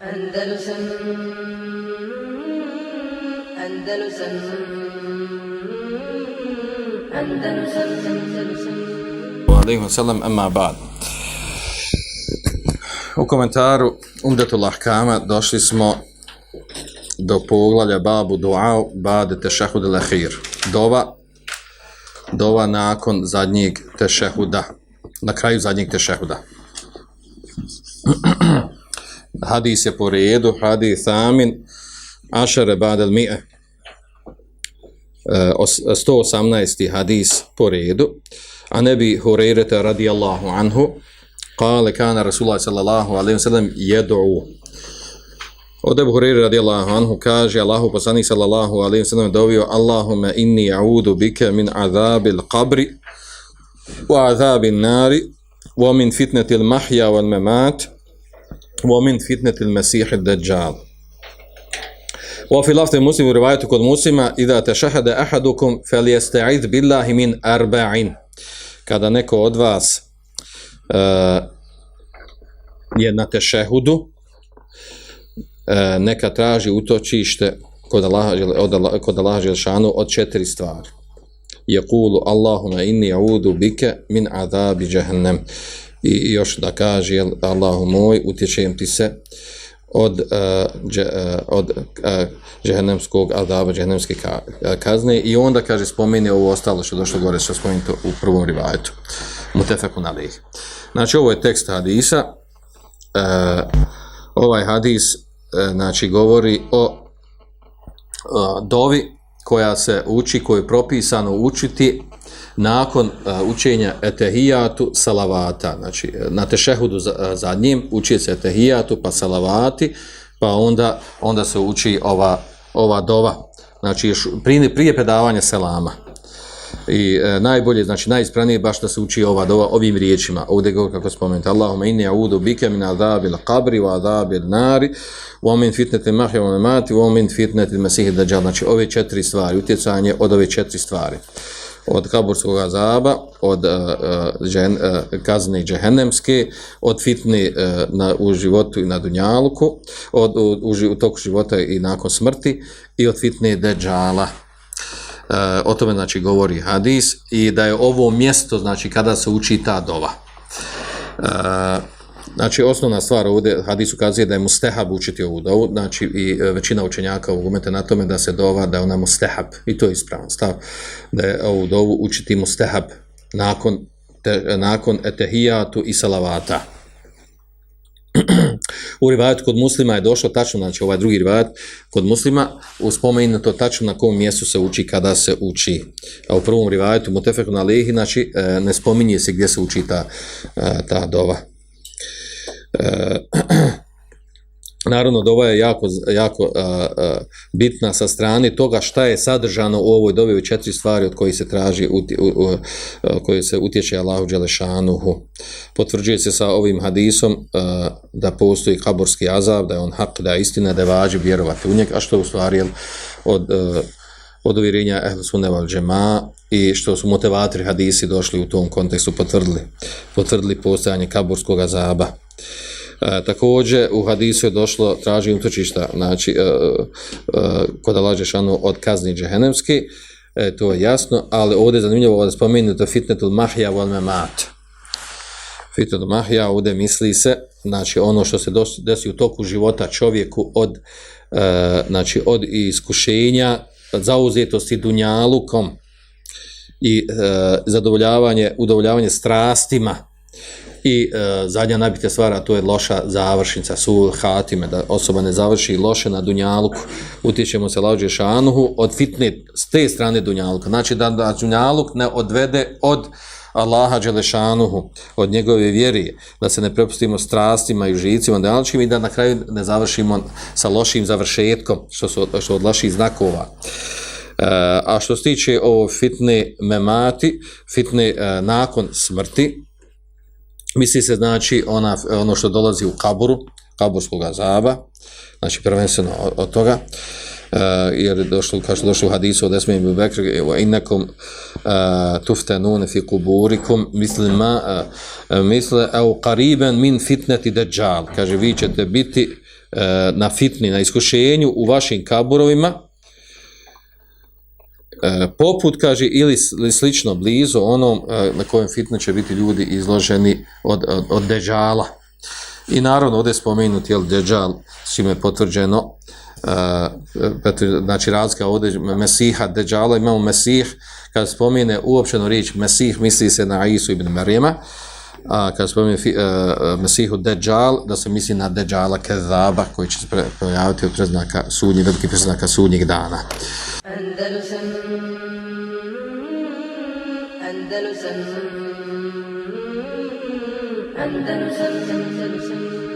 Andalusam Andalusam Andalusam Andalusam alaihi wasallam amma ba'd. U komentaru Umdetul Ahkama došli smo do poglavlja babu du'a ba'de tešahud al-akhir. Dova dova nakon zadnjeg tešehuda. Na kraju zadnjeg tešehuda. hadis je po redu, hadis amin, ašare badel mi'e, 118. hadis po redu, a ne bi horirete radijallahu anhu, kale kana Rasulullah sallallahu alaihi wa sallam jedu'u. Od Ebu Hureyre radijallahu anhu kaže Allahu poslanih sallallahu alaihi wa sallam dovio Allahume inni audu bike min azabil qabri wa azabil nari wa min fitnetil mahja wal memat ومن فتنة المسيح الدجال وفي لفظ fi رواية muslim u rivajetu kod muslima idha tešahada ahadukum fel jesta'id billahi min kada neko od vas uh, je na tešehudu, uh, neka traži utočište kod Allaha, od, kod Allaha Želšanu od četiri stvari. Je kulu Allahuma inni audu bike min azabi džahnem. I još da kaže Allahu moj, utječem ti se od, uh, dže, uh, od uh, džehennemskog azaba, džehennemske kazne. I onda kaže spomeni ovo ostalo što došlo gore što spomeni to u prvom rivajetu. Mutefeku na lih znači ovo je tekst hadisa. Uh, ovaj hadis uh, znači govori o uh, dovi koja se uči, koju je propisano učiti nakon eh, učenja etehijatu salavata, znači eh, na tešehudu zadnjim eh, uči se etehijatu pa salavati, pa onda onda se uči ova ova dova, znači prije, prije predavanja selama. I e, najbolje, znači najispranije baš da se uči ova dova ovim riječima. Ovdje govor kako spomenuti. Allahumma inni a'udu bike min adhabil qabri wa adhabil nari wa min fitnati mahya wa mamati wa min fitneti mesihi dađal. Znači ove četiri stvari, utjecanje od ove četiri stvari od kaburskog azaba, od uh, džen, uh, kazne džehennemske, od fitne uh, na, u životu i na dunjalku, od, u, u, u toku života i nakon smrti, i od fitne deđala. E, o tome znači govori hadis i da je ovo mjesto znači kada se uči ta dova. Uh, Znači, osnovna stvar ovdje, hadis ukazuje da je mustehab učiti ovu dovu, znači i e, većina učenjaka ovog umete na tome da se dova, da je ona mustehab, i to je ispravan stav, da je ovu dovu učiti mustehab nakon, te, nakon etehijatu i salavata u rivajatu kod muslima je došlo tačno, znači ovaj drugi rivajat kod muslima, uspomenu to tačno na kom mjestu se uči kada se uči. A u prvom rivajatu mutefeku na lihi, znači e, ne spominje se gdje se uči ta, e, ta dova. E, naravno dova ovo je jako, jako a, a, bitna sa strane toga šta je sadržano u ovoj dovi u četiri stvari od kojih se traži u, u, u, koji se utječe Allahu Đelešanuhu. Potvrđuje se sa ovim hadisom a, da postoji kaborski azab da je on hak, da je istina da je vađi vjerovati u njeg a što u stvari od, od uvjerenja Ehl Sunneval Džema i što su motivatori hadisi došli u tom kontekstu potvrdili potvrdili postojanje kaborskog azaba. E, također u hadisu je došlo traži utočišta znači e, e, kod Allah šanu od kazni džehennemski e, to je jasno ali ovdje je zanimljivo da spomenuto fitnetul mahja wal memat. fitnetul mahja ovdje misli se znači ono što se desi u toku života čovjeku od e, znači od iskušenja zauzetosti dunjalukom i e, zadovoljavanje udovoljavanje strastima I e, zadnja najbitnija stvar, a to je loša završnica, su hatime, da osoba ne završi loše na dunjaluku, utječemo se lađe šanuhu od fitne s te strane dunjaluka. Znači da, da dunjaluk ne odvede od Allaha Đelešanuhu, od njegove vjerije, da se ne prepustimo strastima i žicima dunjalučkim i da na kraju ne završimo sa lošim završetkom, što su što od loših znakova. E, a što se tiče ovo fitne memati, fitne e, nakon smrti, misli se znači ona, ono što dolazi u kaburu, kaburskog azaba, znači prvenstveno od, od toga, uh, jer je došlo, kao što došlo u hadisu od Esme ibn Bekr, evo inakom uh, e, tuftenune fi kuburikum, misli ma, uh, misle, evo kariben min fitneti deđal, kaže, vi ćete biti uh, na fitni, na iskušenju u vašim kaburovima, E, poput, kaže, ili, slično blizu onom e, na kojem fitne će biti ljudi izloženi od, od, od deđala. I naravno, ovdje je spomenut, jel, deđal, s čime je potvrđeno, uh, znači razlika ovdje Mesiha, deđala, imamo Mesih, kad spomene uopćeno riječ Mesih, misli se na Isu ibn Marijema, a kad spomene uh, e, Mesihu Dejjal, da se misli na Dejjala Kezaba, koji će se pojaviti od preznaka sudnjih, velikih preznaka sudnjih dana. Andalusam. Andalusam. Andalusam. Andalusam.